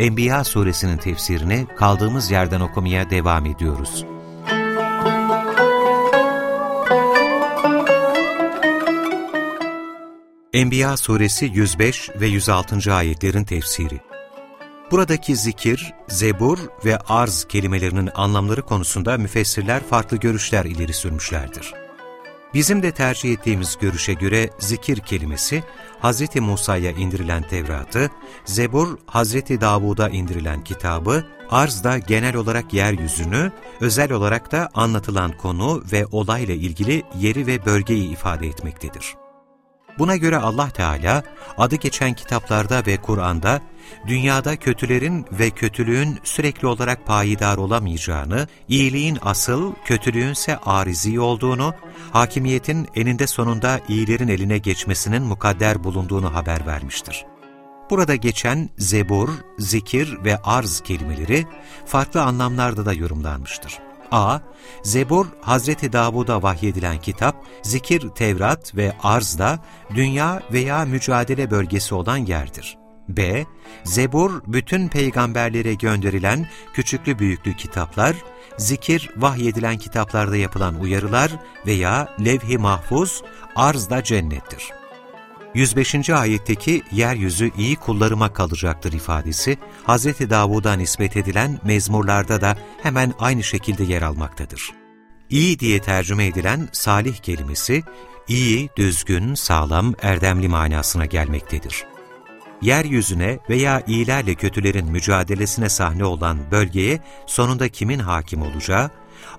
Enbiya suresinin tefsirini kaldığımız yerden okumaya devam ediyoruz. Enbiya suresi 105 ve 106. ayetlerin tefsiri Buradaki zikir, zebur ve arz kelimelerinin anlamları konusunda müfessirler farklı görüşler ileri sürmüşlerdir. Bizim de tercih ettiğimiz görüşe göre zikir kelimesi, Hz. Musa'ya indirilen Tevrat'ı, Zebur, Hz. Davud'a indirilen kitabı, arz da genel olarak yeryüzünü, özel olarak da anlatılan konu ve olayla ilgili yeri ve bölgeyi ifade etmektedir. Buna göre Allah Teala adı geçen kitaplarda ve Kur'an'da dünyada kötülerin ve kötülüğün sürekli olarak payidar olamayacağını, iyiliğin asıl, kötülüğünse arizi olduğunu, hakimiyetin eninde sonunda iyilerin eline geçmesinin mukadder bulunduğunu haber vermiştir. Burada geçen zebur, zikir ve arz kelimeleri farklı anlamlarda da yorumlanmıştır. A. Zebur, Hazreti Davud'a vahyedilen kitap, zikir, Tevrat ve arz da dünya veya mücadele bölgesi olan yerdir. B. Zebur, bütün peygamberlere gönderilen küçüklü büyüklü kitaplar, zikir, vahyedilen kitaplarda yapılan uyarılar veya levh-i mahfuz, arz da cennettir. 105. ayetteki yeryüzü iyi kullarıma kalacaktır ifadesi, Hz. Davud'a nispet edilen mezmurlarda da hemen aynı şekilde yer almaktadır. İyi diye tercüme edilen salih kelimesi, iyi, düzgün, sağlam, erdemli manasına gelmektedir. Yeryüzüne veya iyilerle kötülerin mücadelesine sahne olan bölgeye sonunda kimin hakim olacağı,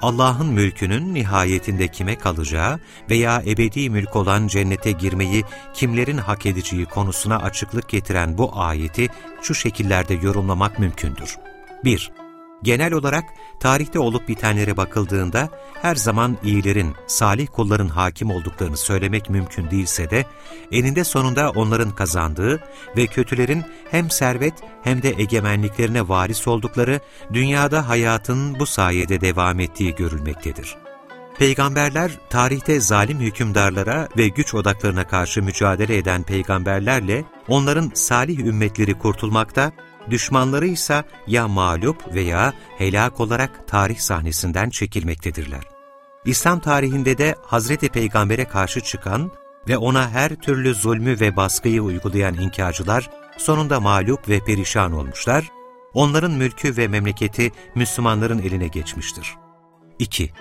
Allah'ın mülkünün nihayetinde kime kalacağı veya ebedi mülk olan cennete girmeyi kimlerin hak edeceği konusuna açıklık getiren bu ayeti şu şekillerde yorumlamak mümkündür. 1. Genel olarak tarihte olup bitenlere bakıldığında her zaman iyilerin, salih kulların hakim olduklarını söylemek mümkün değilse de, eninde sonunda onların kazandığı ve kötülerin hem servet hem de egemenliklerine varis oldukları, dünyada hayatın bu sayede devam ettiği görülmektedir. Peygamberler, tarihte zalim hükümdarlara ve güç odaklarına karşı mücadele eden peygamberlerle, onların salih ümmetleri kurtulmakta düşmanları ise ya mağlup veya helak olarak tarih sahnesinden çekilmektedirler. İslam tarihinde de Hazreti Peygamber'e karşı çıkan ve ona her türlü zulmü ve baskıyı uygulayan inkarcılar sonunda mağlup ve perişan olmuşlar, onların mülkü ve memleketi Müslümanların eline geçmiştir. 2.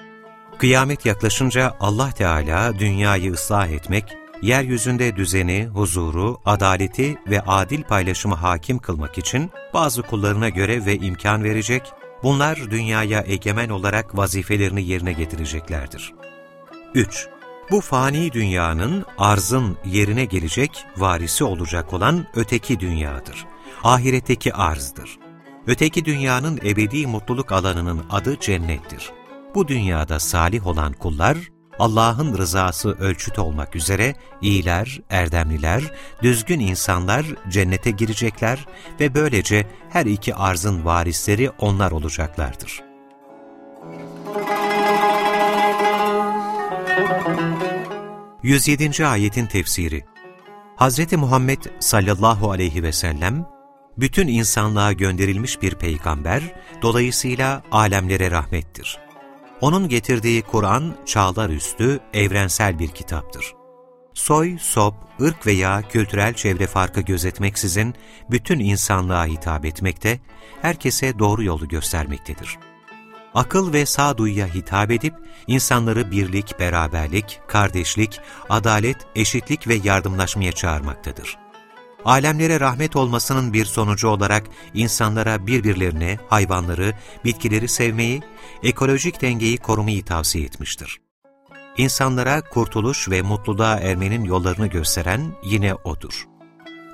Kıyamet yaklaşınca Allah Teala dünyayı ıslah etmek, yeryüzünde düzeni, huzuru, adaleti ve adil paylaşımı hakim kılmak için bazı kullarına göre ve imkan verecek, bunlar dünyaya egemen olarak vazifelerini yerine getireceklerdir. 3. Bu fani dünyanın, arzın yerine gelecek, varisi olacak olan öteki dünyadır. Ahiretteki arzdır. Öteki dünyanın ebedi mutluluk alanının adı cennettir. Bu dünyada salih olan kullar, Allah'ın rızası ölçüt olmak üzere iyiler, erdemliler, düzgün insanlar cennete girecekler ve böylece her iki arzın varisleri onlar olacaklardır. Yüz ayetin tefsiri Hz. Muhammed sallallahu aleyhi ve sellem, bütün insanlığa gönderilmiş bir peygamber, dolayısıyla alemlere rahmettir. Onun getirdiği Kur'an çağlar üstü, evrensel bir kitaptır. Soy, sop, ırk veya kültürel çevre farkı gözetmeksizin bütün insanlığa hitap etmekte, herkese doğru yolu göstermektedir. Akıl ve sağduyuya hitap edip, insanları birlik, beraberlik, kardeşlik, adalet, eşitlik ve yardımlaşmaya çağırmaktadır alemlere rahmet olmasının bir sonucu olarak insanlara birbirlerine, hayvanları, bitkileri sevmeyi, ekolojik dengeyi korumayı tavsiye etmiştir. İnsanlara kurtuluş ve mutluluğa ermenin yollarını gösteren yine O'dur.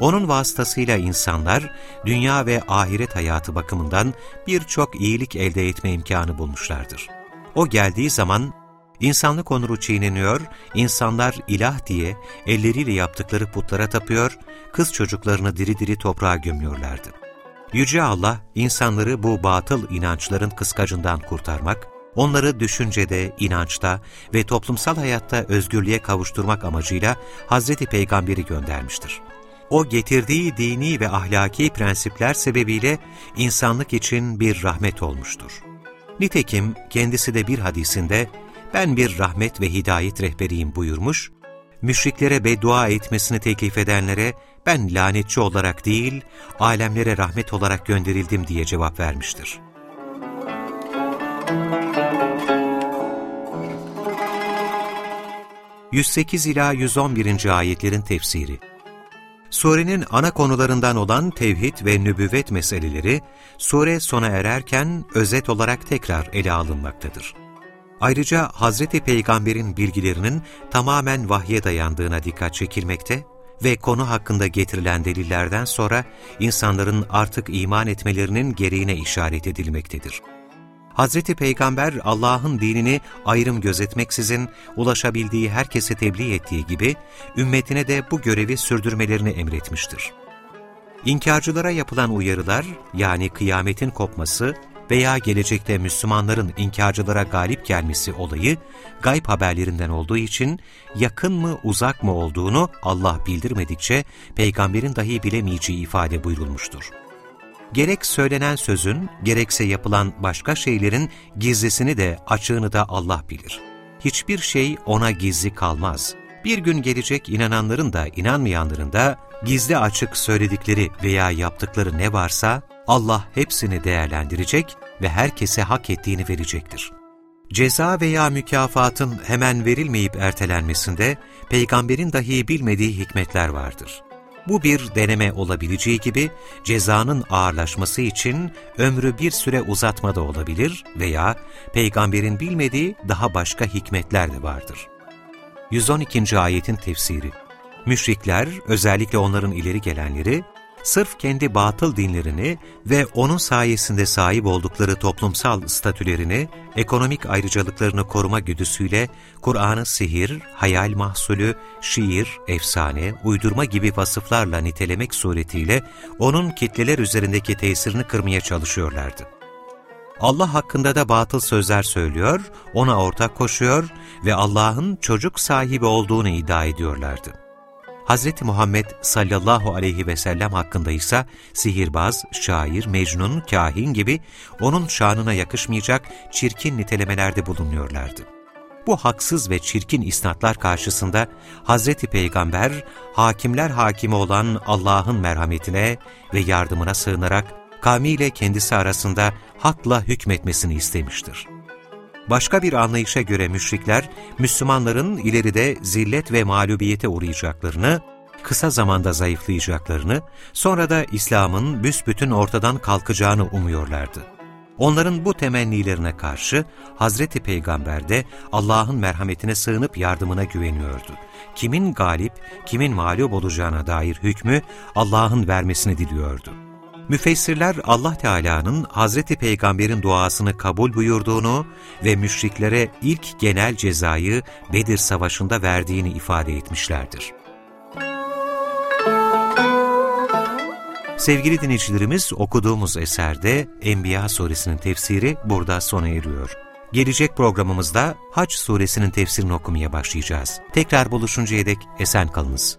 Onun vasıtasıyla insanlar dünya ve ahiret hayatı bakımından birçok iyilik elde etme imkanı bulmuşlardır. O geldiği zaman insanlık onuru çiğneniyor, insanlar ilah diye elleriyle yaptıkları putlara tapıyor, kız çocuklarını diri diri toprağa gömüyorlardı. Yüce Allah insanları bu batıl inançların kıskacından kurtarmak, onları düşüncede, inançta ve toplumsal hayatta özgürlüğe kavuşturmak amacıyla Hazreti Peygamber'i göndermiştir. O getirdiği dini ve ahlaki prensipler sebebiyle insanlık için bir rahmet olmuştur. Nitekim kendisi de bir hadisinde ben bir rahmet ve hidayet rehberiyim buyurmuş, müşriklere beddua etmesini teklif edenlere ben lanetçi olarak değil, alemlere rahmet olarak gönderildim diye cevap vermiştir. 108 ila 111. ayetlerin tefsiri Surenin ana konularından olan tevhid ve nübüvvet meseleleri, sure sona ererken özet olarak tekrar ele alınmaktadır. Ayrıca Hazreti Peygamber'in bilgilerinin tamamen vahye dayandığına dikkat çekilmekte ve konu hakkında getirilen delillerden sonra insanların artık iman etmelerinin gereğine işaret edilmektedir. Hazreti Peygamber Allah'ın dinini ayrım gözetmeksizin ulaşabildiği herkese tebliğ ettiği gibi ümmetine de bu görevi sürdürmelerini emretmiştir. İnkarcılara yapılan uyarılar yani kıyametin kopması veya gelecekte Müslümanların inkarcılara galip gelmesi olayı gayb haberlerinden olduğu için yakın mı uzak mı olduğunu Allah bildirmedikçe peygamberin dahi bilemeyeceği ifade buyurulmuştur. Gerek söylenen sözün, gerekse yapılan başka şeylerin gizlisini de açığını da Allah bilir. Hiçbir şey ona gizli kalmaz. Bir gün gelecek inananların da inanmayanların da gizli açık söyledikleri veya yaptıkları ne varsa Allah hepsini değerlendirecek ve herkese hak ettiğini verecektir. Ceza veya mükafatın hemen verilmeyip ertelenmesinde peygamberin dahi bilmediği hikmetler vardır. Bu bir deneme olabileceği gibi cezanın ağırlaşması için ömrü bir süre uzatma da olabilir veya peygamberin bilmediği daha başka hikmetler de vardır. 112. ayetin tefsiri Müşrikler, özellikle onların ileri gelenleri, sırf kendi batıl dinlerini ve onun sayesinde sahip oldukları toplumsal statülerini, ekonomik ayrıcalıklarını koruma güdüsüyle Kur'an'ı sihir, hayal mahsulü, şiir, efsane, uydurma gibi vasıflarla nitelemek suretiyle onun kitleler üzerindeki tesirini kırmaya çalışıyorlardı. Allah hakkında da batıl sözler söylüyor, ona ortak koşuyor ve Allah'ın çocuk sahibi olduğunu iddia ediyorlardı. Hz. Muhammed sallallahu aleyhi ve sellem hakkında ise sihirbaz, şair, mecnun, kahin gibi onun şanına yakışmayacak çirkin nitelemelerde bulunuyorlardı. Bu haksız ve çirkin isnatlar karşısında Hz. Peygamber, hakimler hakimi olan Allah'ın merhametine ve yardımına sığınarak kavmiyle kendisi arasında hakla hükmetmesini istemiştir. Başka bir anlayışa göre müşrikler, Müslümanların ileride zillet ve mağlubiyete uğrayacaklarını, kısa zamanda zayıflayacaklarını, sonra da İslam'ın büsbütün ortadan kalkacağını umuyorlardı. Onların bu temennilerine karşı Hazreti Peygamber de Allah'ın merhametine sığınıp yardımına güveniyordu. Kimin galip, kimin mağlup olacağına dair hükmü Allah'ın vermesini diliyordu. Müfessirler Allah Teala'nın Hazreti Peygamber'in duasını kabul buyurduğunu ve müşriklere ilk genel cezayı Bedir Savaşı'nda verdiğini ifade etmişlerdir. Sevgili dinleyicilerimiz okuduğumuz eserde Enbiya suresinin tefsiri burada sona eriyor. Gelecek programımızda Haç suresinin tefsirini okumaya başlayacağız. Tekrar buluşuncaya dek esen kalınız.